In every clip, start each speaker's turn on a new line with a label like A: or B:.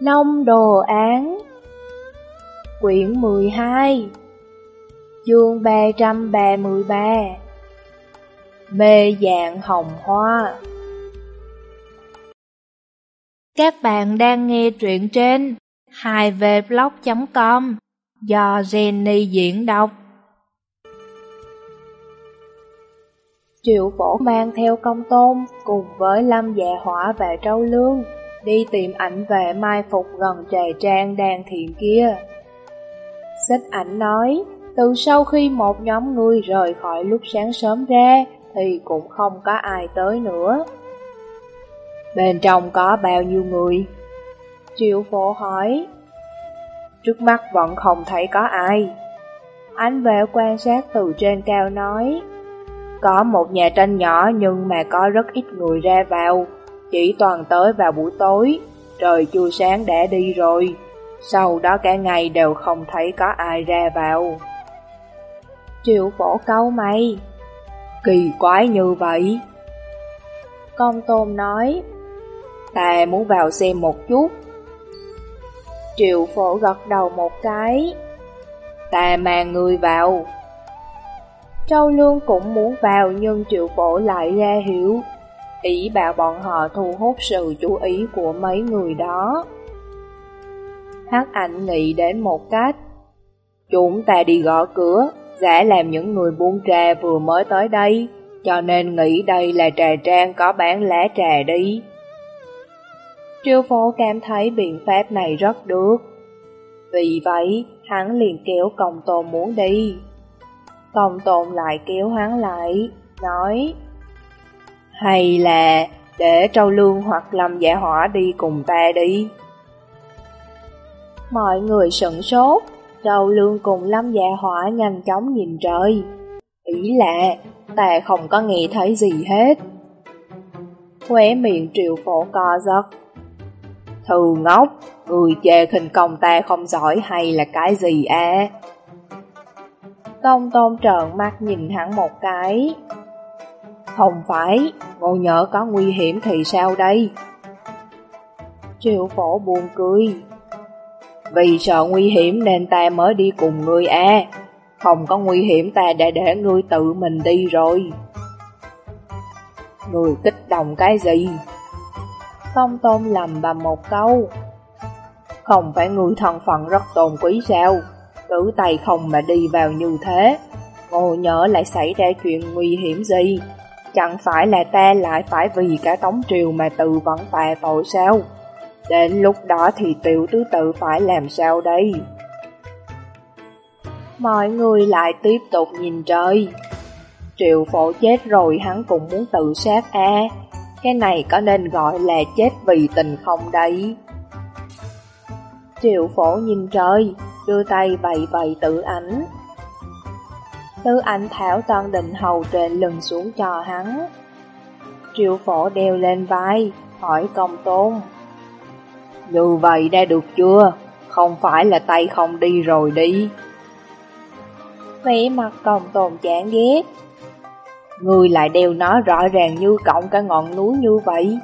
A: Nông Đồ Án. Quyển 12 Chương 333 Mê dạng hồng hoa. Các bạn đang nghe truyện trên 2vblog.com do Jenny diễn đọc. Triệu phổ mang theo công tôn cùng với Lâm Dạ Hỏa và Trâu Lương đi tìm ảnh vệ mai phục gần trề trang đàn thiện kia. Xích ảnh nói, từ sau khi một nhóm người rời khỏi lúc sáng sớm ra, thì cũng không có ai tới nữa. Bên trong có bao nhiêu người? Triệu phổ hỏi. Trước mắt vẫn không thấy có ai. Anh vệ quan sát từ trên cao nói, có một nhà tranh nhỏ nhưng mà có rất ít người ra vào, chỉ toàn tới vào buổi tối, trời chưa sáng đã đi rồi, sau đó cả ngày đều không thấy có ai ra vào. Triệu phổ câu mày, kỳ quái như vậy. Công tôm nói, ta muốn vào xem một chút. Triệu phổ gật đầu một cái, ta mang người vào. Châu Lương cũng muốn vào nhưng triệu phổ lại ra hiểu ý bảo bọn họ thu hút sự chú ý của mấy người đó. Hắc ảnh nghĩ đến một cách. Chúng ta đi gõ cửa, giả làm những người buôn trà vừa mới tới đây, cho nên nghĩ đây là trà trang có bán lá trà đi. Triêu phố cảm thấy biện pháp này rất được. Vì vậy, hắn liền kéo công tôn muốn đi. Công tôn lại kéo hắn lại, nói hay là để Trâu Lương hoặc Lâm Dạ Hỏa đi cùng ta đi? Mọi người sững sốt, Trâu Lương cùng Lâm Dạ Hỏa nhanh chóng nhìn trời. Ý là, ta không có nghe thấy gì hết. Khóe miệng triệu phổ co giật. Thừ ngốc, người chê khinh công ta không giỏi hay là cái gì à? Công tôn trợn mắt nhìn hắn một cái, không phải, ngộ nhỡ có nguy hiểm thì sao đây? Triệu phổ buồn cười. Vì sợ nguy hiểm nên ta mới đi cùng ngươi à. Không có nguy hiểm ta đã để ngươi tự mình đi rồi. Người kích động cái gì? tông tôm lầm bầm một câu. Không phải người thân phận rất tôn quý sao? Tử tay không mà đi vào như thế. ngồi nhỡ lại xảy ra chuyện nguy hiểm gì? Chẳng phải là ta lại phải vì cả tống triều mà tự vẫn tà tội sao? Đến lúc đó thì tiểu tứ tự phải làm sao đây? Mọi người lại tiếp tục nhìn trời. Triệu phổ chết rồi hắn cũng muốn tự sát à. Cái này có nên gọi là chết vì tình không đấy? Triệu phổ nhìn trời, đưa tay bày bày tự ảnh. Tư ảnh thảo toàn định hầu trên lưng xuống cho hắn. Triệu phổ đeo lên vai, hỏi công tôn. Như vậy đã được chưa? Không phải là tay không đi rồi đi. Vẻ mặt công tôn chán ghét. Người lại đeo nó rõ ràng như cộng cả ngọn núi như vậy,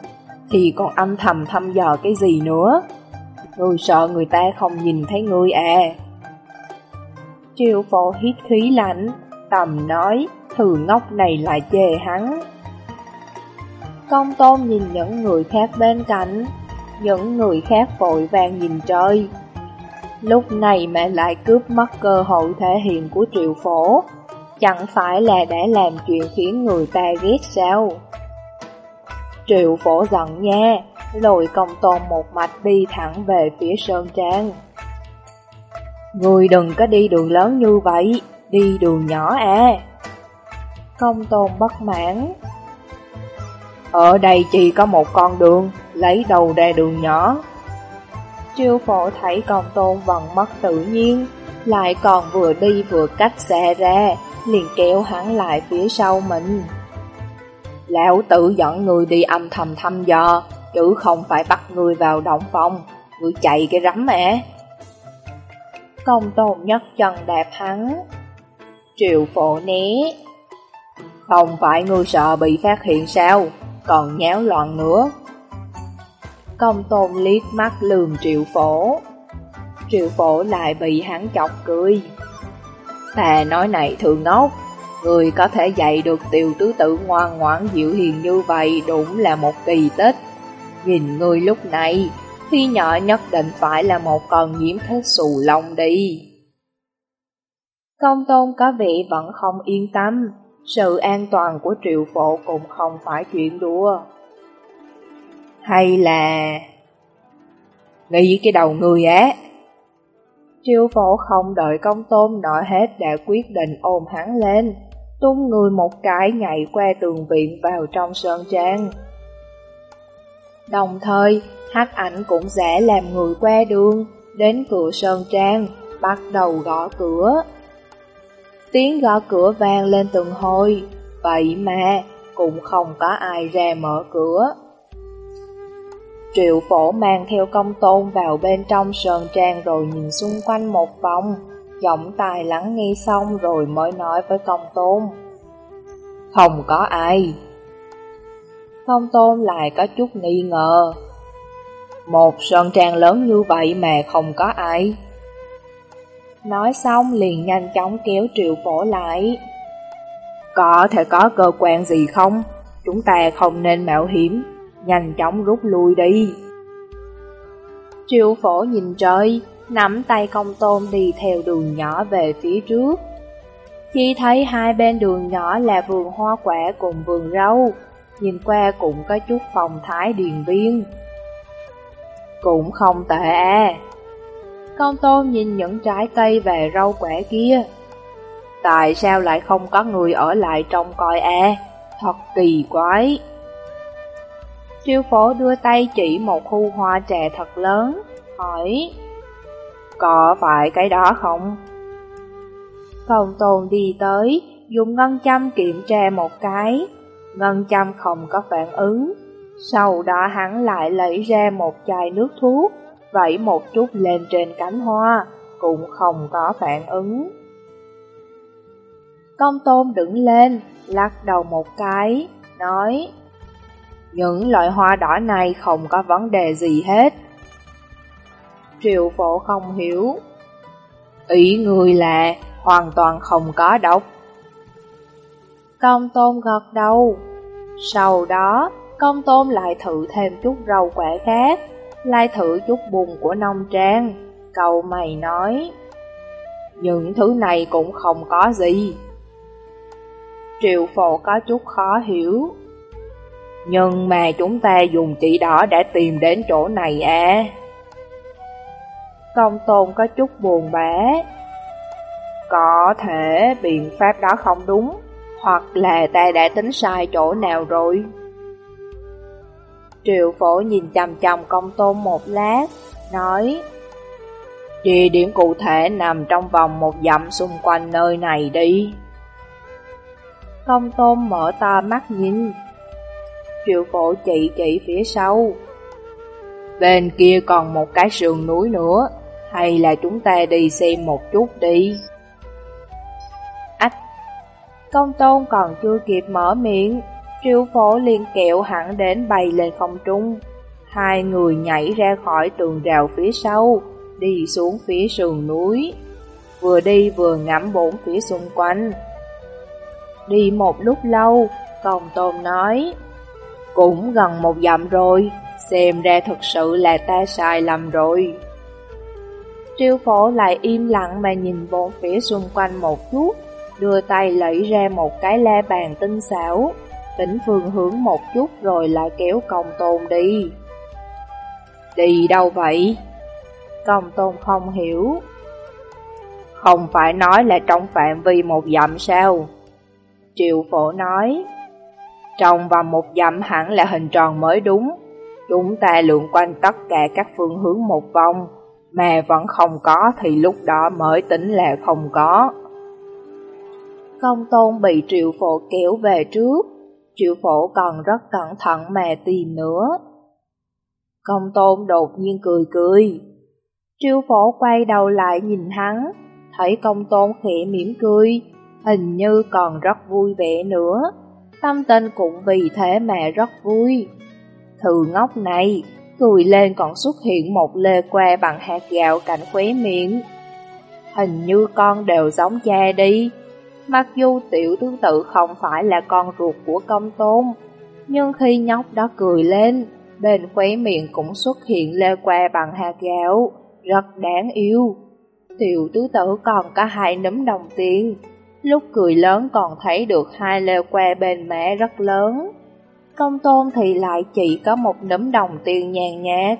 A: thì còn âm thầm thăm dò cái gì nữa? Người sợ người ta không nhìn thấy người à? Triệu phổ hít khí lạnh, tầm nói, thử ngốc này lại chê hắn. Công tôn nhìn những người khác bên cạnh, những người khác vội vàng nhìn trời. Lúc này mẹ lại cướp mất cơ hội thể hiện của triệu phổ, chẳng phải là đã làm chuyện khiến người ta ghét sao? Triệu phổ giận nha, lôi công tôn một mạch đi thẳng về phía Sơn Trang. Người đừng có đi đường lớn như vậy, đi đường nhỏ e. à. Công tôn bất mãn. Ở đây chỉ có một con đường, lấy đầu ra đường nhỏ. Triêu phổ thấy công tôn vẫn mất tự nhiên, lại còn vừa đi vừa cách xe ra, liền kéo hắn lại phía sau mình. Lão tử dẫn người đi âm thầm thăm dò, chứ không phải bắt người vào động phòng, người chạy cái rắm e. mẹ. Công tôn nhất chân đạp hắn, Triệu phổ né Không phải ngươi sợ bị phát hiện sao Còn nháo loạn nữa Công tôn liếc mắt lườm triệu phổ. Triệu phổ lại bị hắn chọc cười. Ta nói này thường ngốc, người có thể dạy được tiểu tứ tử ngoan ngoãn dịu hiền như vậy đúng là một kỳ tích. Nhìn người lúc này, khi nhỏ nhất định phải là một con nhiễm thế xù lông đi. Công tôn có vị vẫn không yên tâm, sự an toàn của triệu phổ cũng không phải chuyện đùa. Hay là... Nghĩ cái đầu người á. Triệu phổ không đợi công tôn nói hết đã quyết định ôm hắn lên, tung người một cái nhảy qua tường viện vào trong sơn trang. Đồng thời, hắc ảnh cũng dễ làm người qua đường, đến cửa sơn trang, bắt đầu gõ cửa. Tiếng gõ cửa vang lên từng hồi, vậy mà cũng không có ai ra mở cửa. Triệu phổ mang theo công tôn vào bên trong sơn trang rồi nhìn xung quanh một vòng, giọng tài lắng nghe xong rồi mới nói với công tôn. Không có ai. Công tôn lại có chút nghi ngờ. Một sơn trang lớn như vậy mà không có ai. Nói xong liền nhanh chóng kéo triệu phổ lại. Có thể có cơ quan gì không? Chúng ta không nên mạo hiểm, nhanh chóng rút lui đi. Triệu phổ nhìn trời, nắm tay công tôn đi theo đường nhỏ về phía trước. Chỉ thấy hai bên đường nhỏ là vườn hoa quả cùng vườn rau, nhìn qua cũng có chút phòng thái điền viên. Cũng không tệ à. Công tôn nhìn những trái cây về rau quẻ kia. Tại sao lại không có người ở lại trông coi e? Thật kỳ quái. Triêu phổ đưa tay chỉ một khu hoa trà thật lớn, hỏi Có phải cái đó không? Công tôn đi tới, dùng ngân châm kiểm tra một cái, ngân châm không có phản ứng. Sau đó hắn lại lấy ra một chai nước thuốc, vẫy một chút lên trên cánh hoa, cũng không có phản ứng. Công tôm đứng lên, lắc đầu một cái, nói Những loại hoa đỏ này không có vấn đề gì hết. Triệu phổ không hiểu. Ý người là hoàn toàn không có độc. Công tôm gật đầu. Sau đó, công tôm lại thử thêm chút rau quả khác, lai thử chút bùn của nông trang. cầu mày nói, những thứ này cũng không có gì. Triệu phổ có chút khó hiểu. Nhưng mà chúng ta dùng chỉ đỏ đã tìm đến chỗ này à. Công tôn có chút buồn bã. Có thể biện pháp đó không đúng, hoặc là ta đã tính sai chỗ nào rồi. Triệu phổ nhìn chầm chầm công tôn một lát, nói Địa điểm cụ thể nằm trong vòng một dặm xung quanh nơi này đi. Công tôn mở to mắt nhìn. Triệu phổ chỉ chỉ phía sau. Bên kia còn một cái sườn núi nữa, hay là chúng ta đi xem một chút đi. Ách! Công tôn còn chưa kịp mở miệng, triệu phổ liền kẹo hẳn đến bay lên không trung. Hai người nhảy ra khỏi tường rào phía sau, đi xuống phía sườn núi. Vừa đi vừa ngắm bốn phía xung quanh. Đi một lúc lâu, Công Tôn nói, cũng gần một dặm rồi, xem ra thật sự là ta sai lầm rồi. Triêu phổ lại im lặng mà nhìn bốn phía xung quanh một chút, đưa tay lấy ra một cái la bàn tinh xảo, tỉnh phương hướng một chút rồi lại kéo công tôn đi. Đi đâu vậy? Công tôn không hiểu. Không phải nói là trong phạm vi một dặm sao? Triệu phổ nói, trong vòng một dặm hẳn là hình tròn mới đúng. Chúng ta lượn quanh tất cả các phương hướng một vòng, mà vẫn không có thì lúc đó mới tính là không có. Công tôn bị triệu phổ kéo về trước, triệu phổ còn rất cẩn thận mà tìm nữa. Công tôn đột nhiên cười cười. Triệu phổ quay đầu lại nhìn hắn, thấy công tôn khẽ mỉm cười, hình như còn rất vui vẻ nữa. Tâm tình cũng vì thế mà rất vui. Thừ ngốc này, cười lên còn xuất hiện một lê que bằng hạt gạo cạnh khóe miệng. Hình như con đều giống cha đi. Mặc dù tiểu tứ tự không phải là con ruột của công tôn, nhưng khi nhóc đó cười lên, bên khóe miệng cũng xuất hiện lê que bằng hạt gạo, rất đáng yêu. Tiểu tứ tử còn có hai nấm đồng tiền, lúc cười lớn còn thấy được hai lê que bên mẹ rất lớn. Công tôn thì lại chỉ có một nấm đồng tiền nhàn nhạt.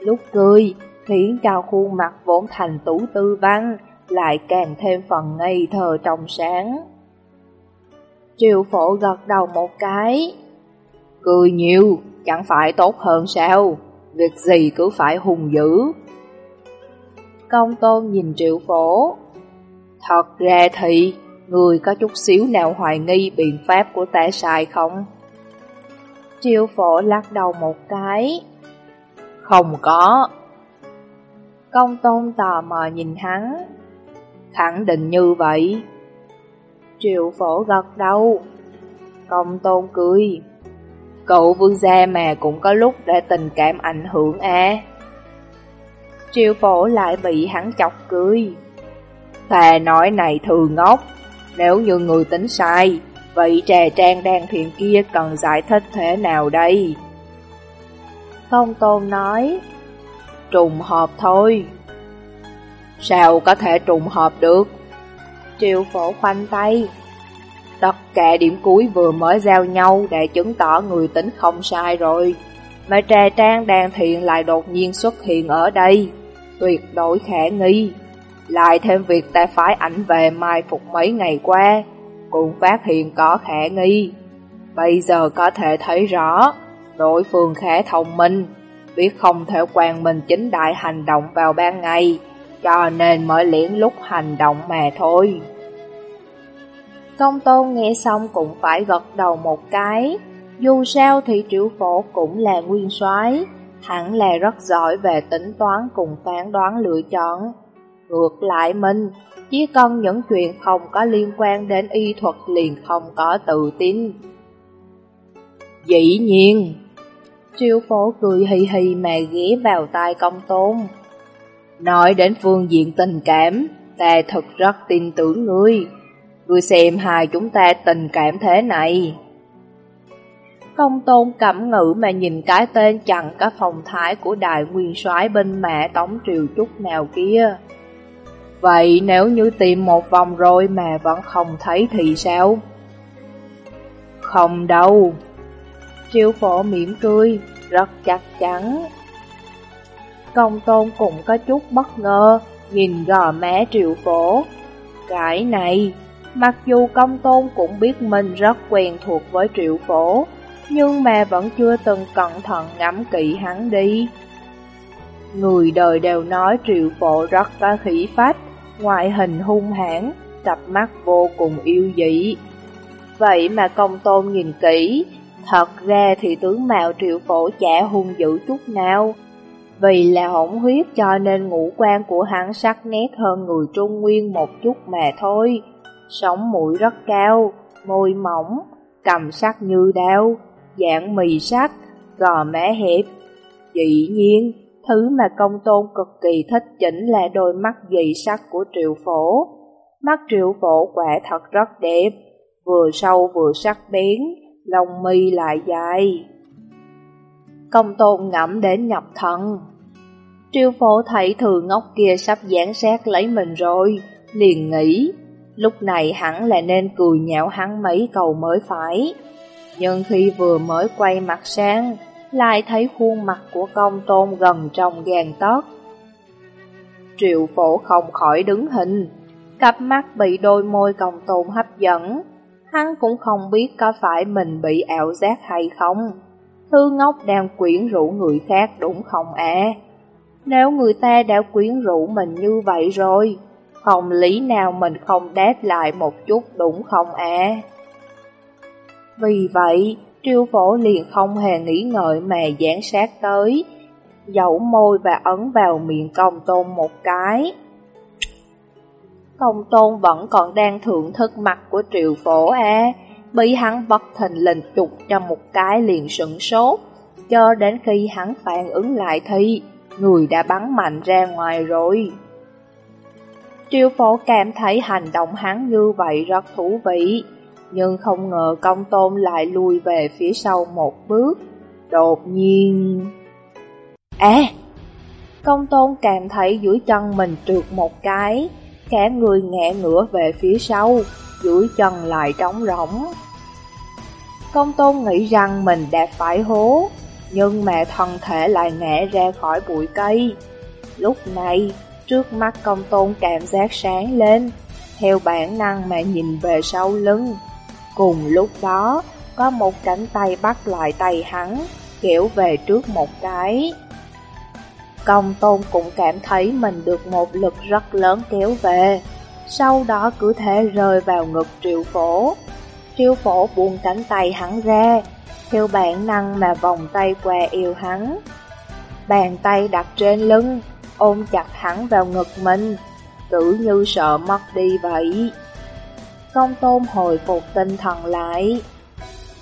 A: Lúc cười, khiến cho khuôn mặt vốn thành tủ tư văn, lại càng thêm phần ngây thơ trong sáng. Triều phổ gật đầu một cái. Cười nhiều, chẳng phải tốt hơn sao, việc gì cứ phải hùng dữ. Công tôn nhìn triệu phổ. Thật ra thì, người có chút xíu nào hoài nghi biện pháp của ta sai không? Triệu phổ lắc đầu một cái. Không có. Công tôn tò mò nhìn hắn. Khẳng định như vậy. Triệu phổ gật đầu. Công tôn cười. Cậu vương gia mà cũng có lúc để tình cảm ảnh hưởng à. Triệu phổ lại bị hắn chọc cười. Thà nói này thường ngốc, nếu như người tính sai, vậy trà trang đang thiện kia cần giải thích thế nào đây? Công tôn nói, trùng hợp thôi. Sao có thể trùng hợp được? Triệu phổ khoanh tay. Tất cả điểm cuối vừa mới giao nhau để chứng tỏ người tính không sai rồi. Mà trà trang đang thiện lại đột nhiên xuất hiện ở đây. Tuyệt đối khả nghi. Lại thêm việc ta phái ảnh về mai phục mấy ngày qua, cũng phát hiện có khả nghi. Bây giờ có thể thấy rõ, đối phương khá thông minh, biết không thể quan mình chính đại hành động vào ban ngày, cho nên mới liễn lúc hành động mà thôi. Công tôn nghe xong cũng phải gật đầu một cái, dù sao thì triệu phổ cũng là nguyên soái hẳn là rất giỏi về tính toán cùng phán đoán lựa chọn. Ngược lại mình, chỉ cần những chuyện không có liên quan đến y thuật liền không có tự tin. Dĩ nhiên, triệu phổ cười hì hì mà ghé vào tai công tôn. Nói đến phương diện tình cảm, ta thật rất tin tưởng ngươi. Ngươi xem hai chúng ta tình cảm thế này. Công tôn cẩm ngữ mà nhìn cái tên chẳng cả phòng thái của đại nguyên soái bên mẹ Tống Triều Trúc nào kia. Vậy nếu như tìm một vòng rồi mà vẫn không thấy thì sao? Không đâu. Triều phổ mỉm cười, rất chắc chắn. Công tôn cũng có chút bất ngờ, nhìn gò má triệu phổ. Cái này, mặc dù công tôn cũng biết mình rất quen thuộc với triệu phổ, nhưng mà vẫn chưa từng cẩn thận ngắm kỹ hắn đi. Người đời đều nói triệu phổ rất có khí phách, ngoại hình hung hãn, cặp mắt vô cùng yêu dị. Vậy mà công tôn nhìn kỹ, thật ra thì tướng mạo triệu phổ chả hung dữ chút nào. Vì là hỗn huyết cho nên ngũ quan của hắn sắc nét hơn người Trung Nguyên một chút mà thôi. Sống mũi rất cao, môi mỏng, cầm sắc như đao, dạng mì sắc, gò má hẹp. Dĩ nhiên, thứ mà công tôn cực kỳ thích chỉnh là đôi mắt dị sắc của triệu phổ. Mắt triệu phổ quả thật rất đẹp, vừa sâu vừa sắc bén, lông mi lại dài. Công tôn ngẫm đến nhập thần, Triệu phổ thấy thừa ngốc kia sắp gián sát lấy mình rồi, liền nghĩ, lúc này hẳn là nên cười nhạo hắn mấy câu mới phải. Nhưng khi vừa mới quay mặt sang, lại thấy khuôn mặt của công tôn gần trong gàn tớt. Triệu phổ không khỏi đứng hình, cặp mắt bị đôi môi công tôn hấp dẫn. Hắn cũng không biết có phải mình bị ảo giác hay không. Thư ngốc đang quyến rũ người khác đúng không ạ? Nếu người ta đã quyến rũ mình như vậy rồi, không lý nào mình không đáp lại một chút đúng không ạ? Vì vậy, triêu phổ liền không hề nghĩ ngợi mà dán sát tới, dẫu môi và ấn vào miệng công tôn một cái. Công tôn vẫn còn đang thưởng thức mặt của triệu phổ à, bị hắn bất thình lình chụp cho một cái liền sửng sốt, cho đến khi hắn phản ứng lại thì người đã bắn mạnh ra ngoài rồi. Triều phổ cảm thấy hành động hắn như vậy rất thú vị, nhưng không ngờ công tôn lại lùi về phía sau một bước. Đột nhiên... À! Công tôn cảm thấy dưới chân mình trượt một cái, cả người ngẹ ngửa về phía sau, dưới chân lại trống rỗng. Công tôn nghĩ rằng mình đã phải hố, nhưng mà thân thể lại ngã ra khỏi bụi cây. Lúc này, trước mắt công tôn cảm giác sáng lên, theo bản năng mà nhìn về sau lưng. Cùng lúc đó, có một cánh tay bắt lại tay hắn, kéo về trước một cái. Công tôn cũng cảm thấy mình được một lực rất lớn kéo về, sau đó cứ thế rơi vào ngực triệu phổ. Triệu phổ buông cánh tay hắn ra, theo bản năng mà vòng tay qua yêu hắn. Bàn tay đặt trên lưng, ôm chặt hắn vào ngực mình, tự như sợ mất đi vậy. Công tôn hồi phục tinh thần lại,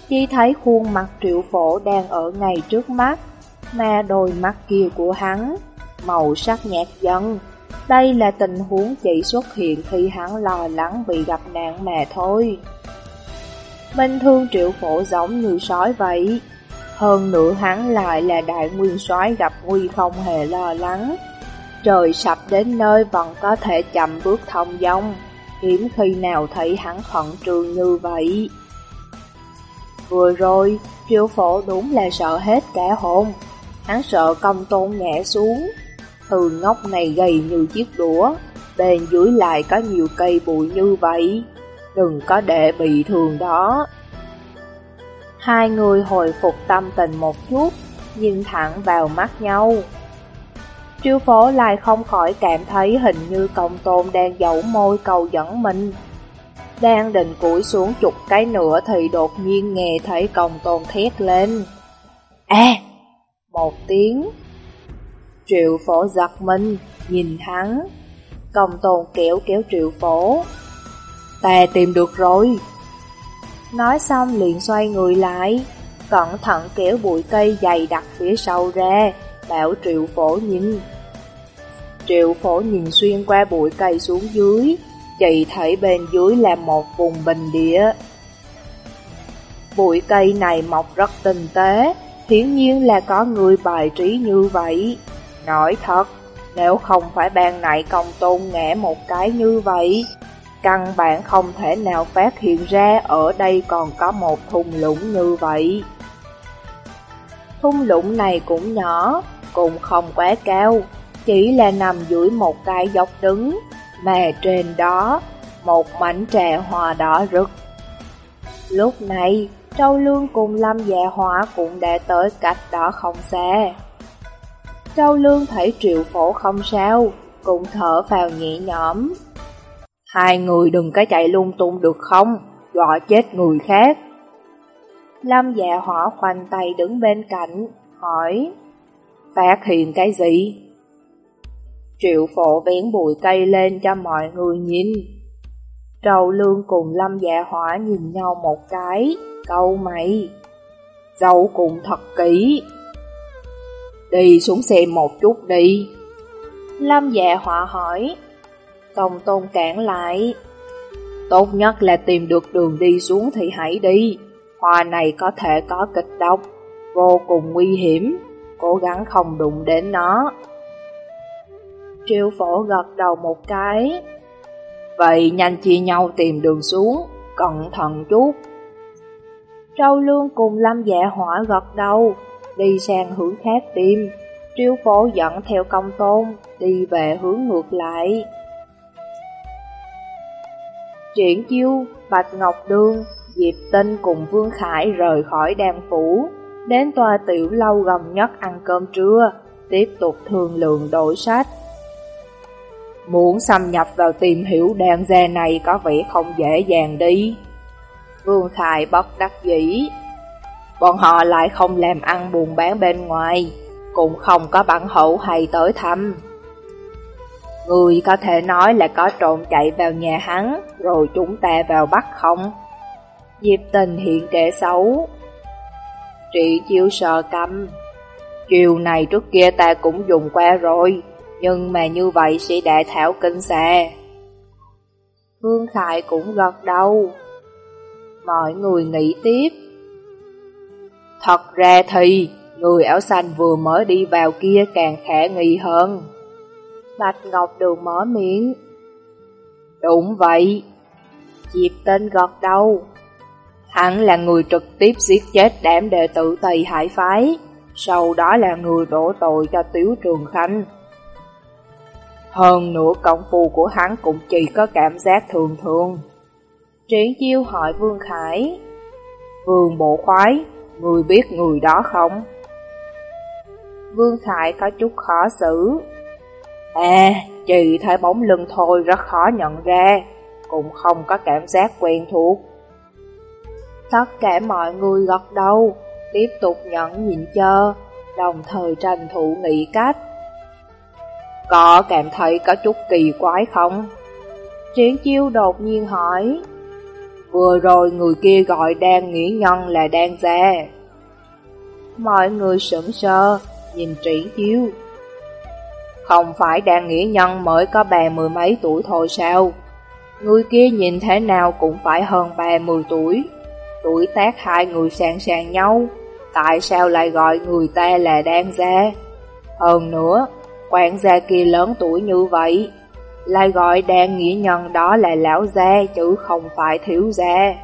A: chỉ thấy khuôn mặt triệu phổ đang ở ngay trước mắt, mà đôi mắt kia của hắn, màu sắc nhạt dần. Đây là tình huống chỉ xuất hiện khi hắn lo lắng bị gặp nạn mà thôi minh thương triệu phổ giống như sói vậy. Hơn nữa hắn lại là đại nguyên soái gặp nguy không hề lo lắng. Trời sập đến nơi vẫn có thể chậm bước thông dong, hiếm khi nào thấy hắn khẩn trương như vậy. Vừa rồi, triệu phổ đúng là sợ hết cả hồn. Hắn sợ công tôn ngã xuống. Từ ngốc này gầy như chiếc đũa, bên dưới lại có nhiều cây bụi như vậy đừng có để bị thương đó. Hai người hồi phục tâm tình một chút, nhìn thẳng vào mắt nhau. Triêu phố lại không khỏi cảm thấy hình như công tôn đang dẫu môi cầu dẫn mình. Đang định cúi xuống chục cái nữa thì đột nhiên nghe thấy công tôn thét lên. À! Một tiếng. Triệu phổ giật mình, nhìn hắn. Công tôn kéo kéo triệu phổ. Ta tìm được rồi. Nói xong liền xoay người lại, cẩn thận kéo bụi cây dày đặt phía sau ra, bảo triệu phổ nhìn. Triệu phổ nhìn xuyên qua bụi cây xuống dưới, chỉ thấy bên dưới là một vùng bình địa. Bụi cây này mọc rất tinh tế, hiển nhiên là có người bài trí như vậy. Nói thật, nếu không phải ban nại công tôn ngã một cái như vậy, Căn bản không thể nào phát hiện ra ở đây còn có một thung lũng như vậy. Thung lũng này cũng nhỏ, cũng không quá cao, chỉ là nằm dưới một cái dốc đứng, mà trên đó một mảnh trà hoa đỏ rực. Lúc này, Châu Lương cùng Lâm Dạ Hỏa cũng đã tới cách đó không xa. Châu Lương thấy triệu phổ không sao, cũng thở vào nhẹ nhõm. Hai người đừng có chạy lung tung được không, dọa chết người khác. Lâm dạ họ khoanh tay đứng bên cạnh, hỏi, phát hiện cái gì? Triệu phổ vén bụi cây lên cho mọi người nhìn. Trầu lương cùng lâm dạ hỏa nhìn nhau một cái, câu mày. Dâu cùng thật kỹ. Đi xuống xem một chút đi. Lâm dạ hỏa hỏi, Công tôn cản lại. Tốt nhất là tìm được đường đi xuống thì hãy đi. Hoa này có thể có kịch độc, vô cùng nguy hiểm, cố gắng không đụng đến nó. Triều phổ gật đầu một cái. Vậy nhanh chia nhau tìm đường xuống, cẩn thận chút. Trâu Lương cùng Lâm Dạ Hỏa gật đầu, đi sang hướng khác tìm. Triêu phổ dẫn theo công tôn, đi về hướng ngược lại. Triển chiêu, Bạch Ngọc Đương, Diệp Tinh cùng Vương Khải rời khỏi đàm phủ, đến tòa tiểu lâu gần nhất ăn cơm trưa, tiếp tục thương lượng đổi sách. Muốn xâm nhập vào tìm hiểu đàn gia này có vẻ không dễ dàng đi. Vương Khải bất đắc dĩ. Bọn họ lại không làm ăn buồn bán bên ngoài, cũng không có bản hậu hay tới thăm. Người có thể nói là có trộn chạy vào nhà hắn, rồi chúng ta vào bắt không? Diệp tình hiện kẻ xấu. Trị chiêu sờ cầm. Chiều này trước kia ta cũng dùng qua rồi, nhưng mà như vậy sẽ đại thảo kinh xà. Hương Khải cũng gật đầu. Mọi người nghĩ tiếp. Thật ra thì, người áo xanh vừa mới đi vào kia càng khả nghi hơn. Bạch Ngọc Đường mở miệng. Đúng vậy. Diệp tên gật đầu. Hắn là người trực tiếp giết chết đám đệ tử Tây Hải Phái, sau đó là người đổ tội cho Tiếu Trường Khanh. Hơn nữa công phu của hắn cũng chỉ có cảm giác thường thường. Triển chiêu hỏi Vương Khải. Vương Bộ Khoái, người biết người đó không? Vương Khải có chút khó xử. À, chỉ thấy bóng lưng thôi rất khó nhận ra, cũng không có cảm giác quen thuộc. Tất cả mọi người gật đầu, tiếp tục nhẫn nhịn chờ, đồng thời tranh thủ nghĩ cách. Có cảm thấy có chút kỳ quái không? Triển chiêu đột nhiên hỏi. Vừa rồi người kia gọi đang nghĩa nhân là đang già Mọi người sững sờ, nhìn triển chiêu. Không phải đang nghĩa nhân mới có bà mười mấy tuổi thôi sao? Người kia nhìn thế nào cũng phải hơn bè mười tuổi. Tuổi tác hai người sàng sàng nhau, tại sao lại gọi người ta là đang gia? Hơn nữa, quản gia kia lớn tuổi như vậy, lại gọi đang nghĩa nhân đó là lão gia chứ không phải thiếu gia.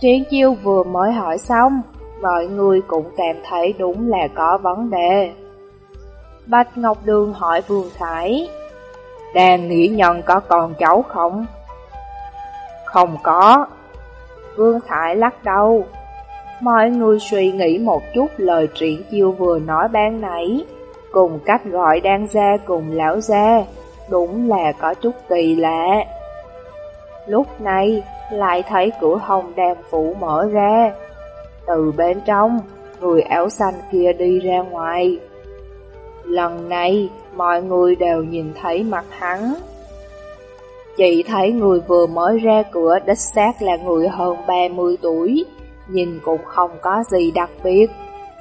A: Triển chiêu vừa mới hỏi xong, mọi người cũng cảm thấy đúng là có vấn đề. Bạch Ngọc Đường hỏi Vương Khải, đàn nghĩa nhân có con cháu không? Không có. Vương Khải lắc đầu. Mọi người suy nghĩ một chút lời triển chiêu vừa nói ban nãy, cùng cách gọi đan gia cùng lão gia, đúng là có chút kỳ lạ. Lúc này, lại thấy cửa hồng đàn phủ mở ra. Từ bên trong, người áo xanh kia đi ra ngoài. Lần này, mọi người đều nhìn thấy mặt hắn. Chị thấy người vừa mới ra cửa đích xác là người hơn 30 tuổi, nhìn cũng không có gì đặc biệt.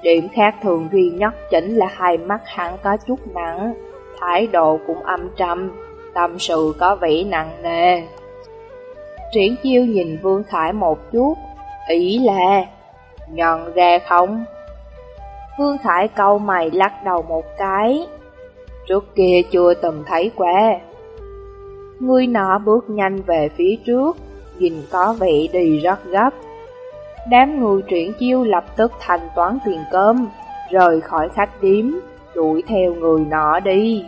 A: Điểm khác thường duy nhất chính là hai mắt hắn có chút nặng, thái độ cũng âm trầm, tâm sự có vẻ nặng nề. Triển chiêu nhìn Vương Khải một chút, ý là, nhận ra không? Vương Khải câu mày lắc đầu một cái, trước kia chưa từng thấy qua. Người nọ bước nhanh về phía trước, nhìn có vẻ đi rất gấp. Đám người triển chiêu lập tức thanh toán tiền cơm, rời khỏi khách điếm, đuổi theo người nọ đi.